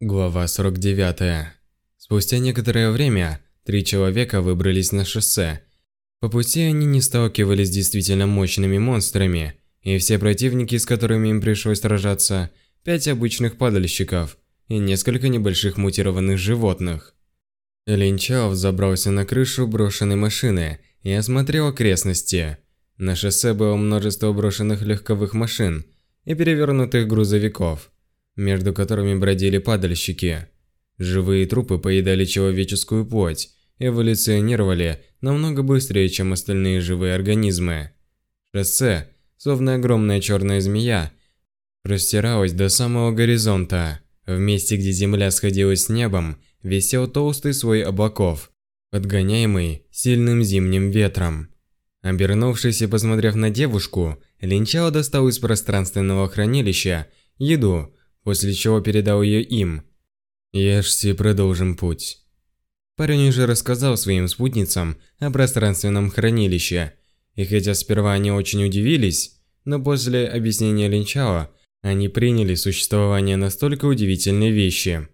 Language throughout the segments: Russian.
Глава 49. Спустя некоторое время три человека выбрались на шоссе. По пути они не сталкивались с действительно мощными монстрами, и все противники, с которыми им пришлось сражаться, пять обычных падальщиков и несколько небольших мутированных животных. Линчао забрался на крышу брошенной машины и осмотрел окрестности. На шоссе было множество брошенных легковых машин и перевернутых грузовиков – между которыми бродили падальщики. Живые трупы поедали человеческую плоть, эволюционировали намного быстрее, чем остальные живые организмы. Шоссе, словно огромная черная змея, простиралось до самого горизонта. В месте, где земля сходилась с небом, висел толстый слой облаков, подгоняемый сильным зимним ветром. Обернувшись и посмотрев на девушку, Линчао достал из пространственного хранилища еду, после чего передал ее им. Ешьте продолжим путь. Парень уже рассказал своим спутницам о пространственном хранилище, и хотя сперва они очень удивились, но после объяснения Линчао, они приняли существование настолько удивительной вещи.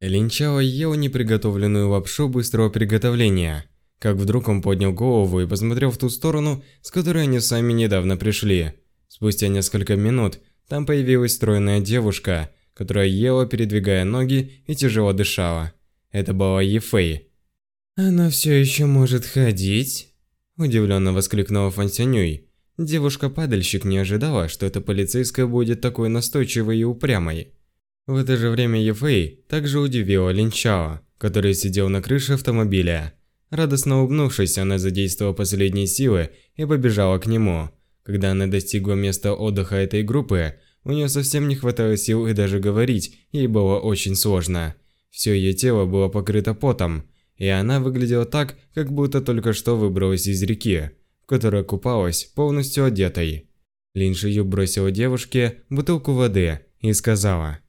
Линчао ел неприготовленную лапшу быстрого приготовления, как вдруг он поднял голову и посмотрел в ту сторону, с которой они сами недавно пришли. Спустя несколько минут там появилась стройная девушка, которая ела, передвигая ноги и тяжело дышала. Это была Ефей. «Она все еще может ходить?» Удивленно воскликнула Фансянюй. Девушка-падальщик не ожидала, что эта полицейская будет такой настойчивой и упрямой. В это же время Ефей также удивила Линчао, который сидел на крыше автомобиля. Радостно улыбнувшись, она задействовала последние силы и побежала к нему. Когда она достигла места отдыха этой группы, у нее совсем не хватало сил и даже говорить ей было очень сложно. Все ее тело было покрыто потом, и она выглядела так, как будто только что выбралась из реки, в которой купалась полностью одетой. Лин Шию бросила девушке бутылку воды и сказала.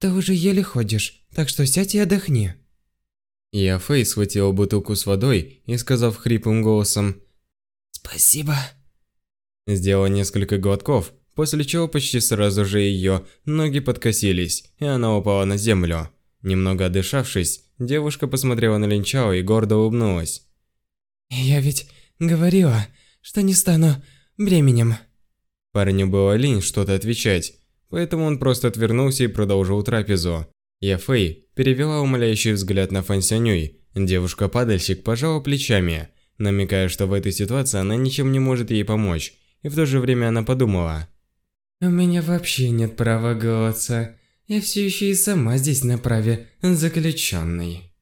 «Ты уже еле ходишь, так что сядь и отдохни». Я Фэй схватила бутылку с водой и, сказав хриплым голосом «Спасибо», Сделала несколько глотков, после чего почти сразу же ее ноги подкосились, и она упала на землю. Немного отдышавшись, девушка посмотрела на Линчао и гордо улыбнулась. «Я ведь говорила, что не стану бременем». Парню было лень что-то отвечать, поэтому он просто отвернулся и продолжил трапезу. Я Фэй перевела умоляющий взгляд на Фан Сянюй. Девушка-падальщик пожала плечами, намекая, что в этой ситуации она ничем не может ей помочь, и в то же время она подумала. «У меня вообще нет права голоса. Я все еще и сама здесь на праве заключенной».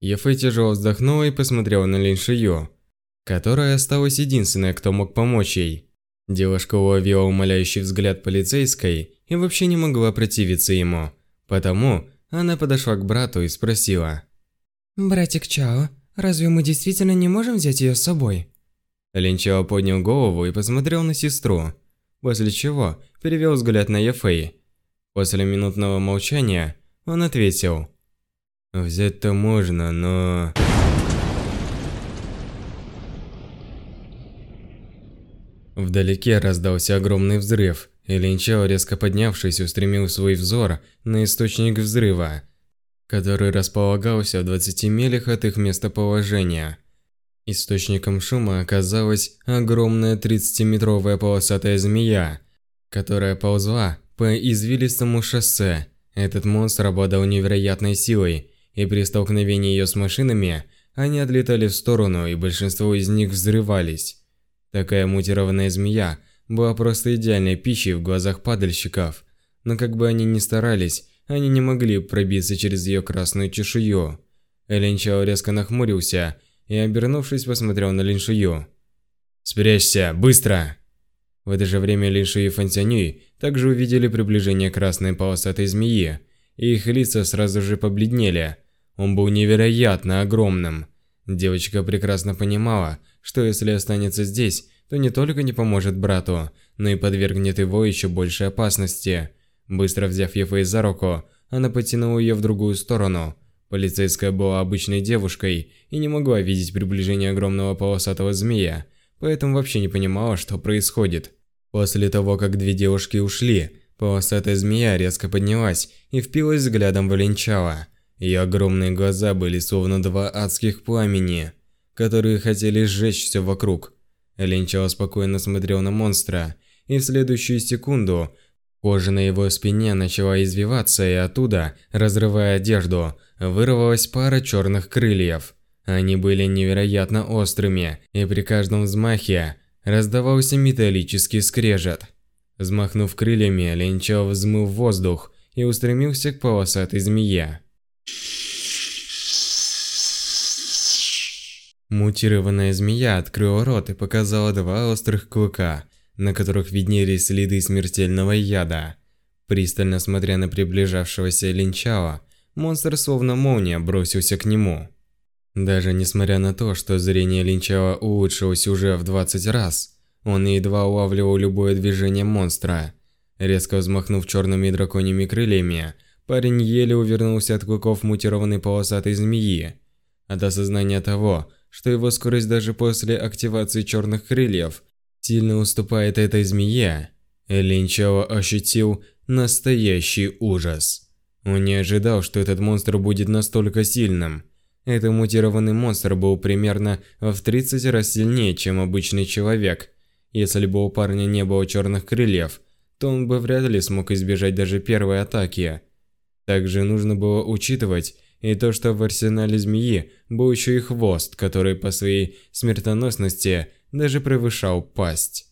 Ефэй тяжело вздохнула и посмотрела на Лин Шию, которая осталась единственной, кто мог помочь ей. Девушка уловила умоляющий взгляд полицейской и вообще не могла противиться ему. Потому она подошла к брату и спросила. «Братик Чао, разве мы действительно не можем взять ее с собой?» Линчао поднял голову и посмотрел на сестру, после чего перевел взгляд на Ефэй. После минутного молчания он ответил. «Взять-то можно, но...» Вдалеке раздался огромный взрыв, и Линчао, резко поднявшись, устремил свой взор на источник взрыва, который располагался в 20 милях от их местоположения. Источником шума оказалась огромная 30-метровая полосатая змея, которая ползла по извилистому шоссе. Этот монстр обладал невероятной силой, и при столкновении ее с машинами они отлетали в сторону, и большинство из них взрывались. Такая мутированная змея была просто идеальной пищей в глазах падальщиков, но как бы они ни старались, они не могли пробиться через ее красную чешую. Элен Чао резко нахмурился и, обернувшись, посмотрел на Лин Шию. «Спрячься, быстро!» В это же время Лин Шию и Фан также увидели приближение красной полосатой змеи, и их лица сразу же побледнели. Он был невероятно огромным. Девочка прекрасно понимала, что если останется здесь, то не только не поможет брату, но и подвергнет его еще большей опасности. Быстро взяв Ефэй за руку, она потянула ее в другую сторону, Полицейская была обычной девушкой и не могла видеть приближение огромного полосатого змея, поэтому вообще не понимала, что происходит. После того, как две девушки ушли, полосатая змея резко поднялась и впилась взглядом в Линчала. Ее огромные глаза были словно два адских пламени, которые хотели сжечь все вокруг. Линчало спокойно смотрел на монстра, и в следующую секунду кожа на его спине начала извиваться, и оттуда, разрывая одежду, вырвалась пара черных крыльев. Они были невероятно острыми, и при каждом взмахе раздавался металлический скрежет. Взмахнув крыльями, Линчал взмыл воздух и устремился к полосатой змее. Мутированная змея открыла рот и показала два острых клыка, на которых виднелись следы смертельного яда. Пристально смотря на приближавшегося Линчала, монстр словно молния бросился к нему. Даже несмотря на то, что зрение Линчала улучшилось уже в 20 раз, он едва улавливал любое движение монстра. Резко взмахнув черными драконьими крыльями, парень еле увернулся от клыков мутированной полосатой змеи. От осознания того, что его скорость даже после активации черных крыльев сильно уступает этой змее, Линчао ощутил настоящий ужас. Он не ожидал, что этот монстр будет настолько сильным. Этот мутированный монстр был примерно в 30 раз сильнее, чем обычный человек. Если бы у парня не было черных крыльев, то он бы вряд ли смог избежать даже первой атаки. Также нужно было учитывать и то, что в арсенале змеи был еще и хвост, который по своей смертоносности даже превышал пасть.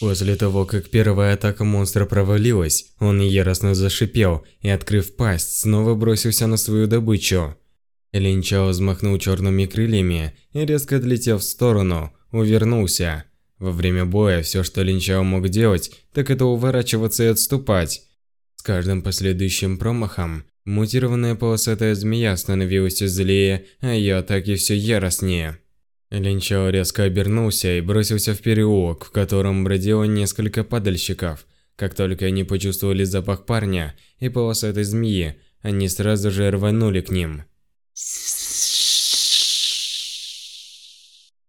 После того, как первая атака монстра провалилась, он яростно зашипел и, открыв пасть, снова бросился на свою добычу. Линчао взмахнул черными крыльями и, резко отлетев в сторону, увернулся. Во время боя все, что Линчао мог делать, так это уворачиваться и отступать. С каждым последующим промахом мутированная полосатая змея становилась злее, а ее атаки все яростнее. Линчао резко обернулся и бросился в переулок, в котором бродило несколько падальщиков. Как только они почувствовали запах парня и полосатой змеи, они сразу же рванули к ним.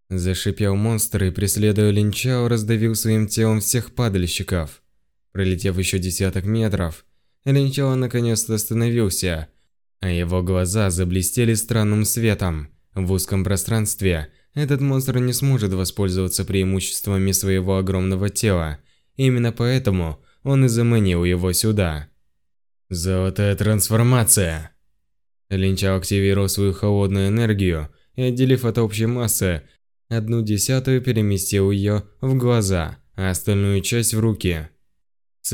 Зашипел монстр и, преследуя Линчао, раздавил своим телом всех падальщиков. Пролетев еще десяток метров, Линчао наконец-то остановился, а его глаза заблестели странным светом. В узком пространстве этот монстр не сможет воспользоваться преимуществами своего огромного тела. Именно поэтому он и заманил его сюда. Золотая трансформация. Линчао активировал свою холодную энергию и, отделив от общей массы, одну десятую переместил ее в глаза, а остальную часть в руки.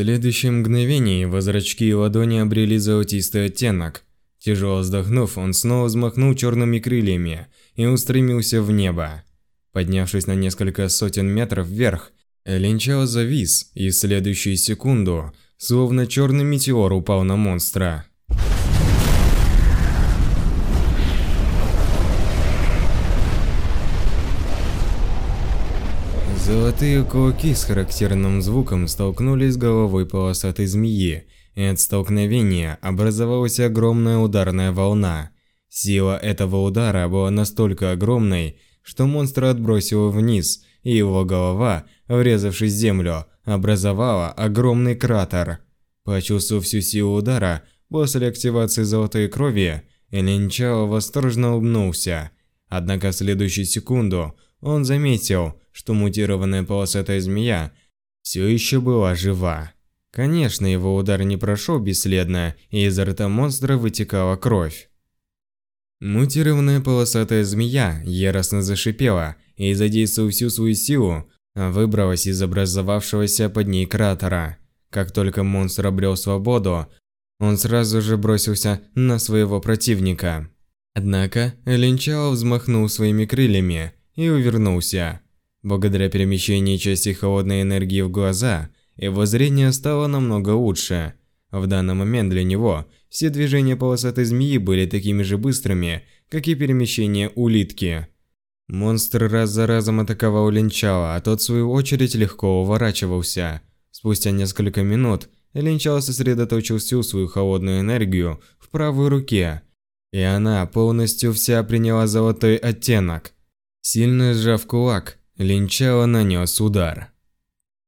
Следующее мгновение его зрачки и ладони обрели золотистый оттенок. Тяжело вздохнув, он снова взмахнул черными крыльями и устремился в небо. Поднявшись на несколько сотен метров вверх, Линчао завис и в следующую секунду, словно черный метеор упал на монстра. Золотые кулаки с характерным звуком столкнулись с головой полосатой змеи, и от столкновения образовалась огромная ударная волна. Сила этого удара была настолько огромной, что монстра отбросило вниз, и его голова, врезавшись в землю, образовала огромный кратер. Почувствовав всю силу удара, после активации золотой крови, Линчао восторженно улыбнулся. Однако в следующую секунду он заметил, что мутированная полосатая змея все еще была жива. Конечно, его удар не прошел бесследно, и изо рта монстра вытекала кровь. Мутированная полосатая змея яростно зашипела и, задействовав всю свою силу, выбралась из образовавшегося под ней кратера. Как только монстр обрел свободу, он сразу же бросился на своего противника. Однако Линчао взмахнул своими крыльями и увернулся. Благодаря перемещению части холодной энергии в глаза, его зрение стало намного лучше. В данный момент для него все движения полосатой змеи были такими же быстрыми, как и перемещение улитки. Монстр раз за разом атаковал Линчао, а тот в свою очередь легко уворачивался. Спустя несколько минут Линчао сосредоточил всю свою холодную энергию в правой руке, и она полностью вся приняла золотой оттенок. Сильно сжав кулак, Линчао нанес удар.